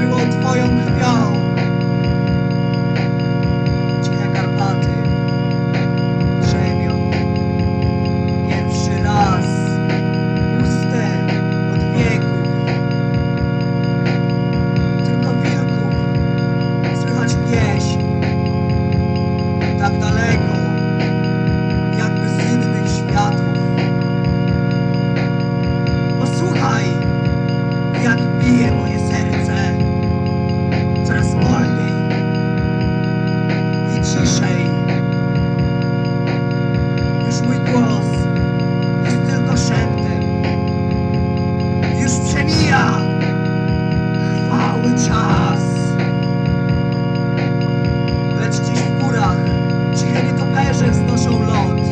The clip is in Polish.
everyone's pile. rowerze znoszą ląd.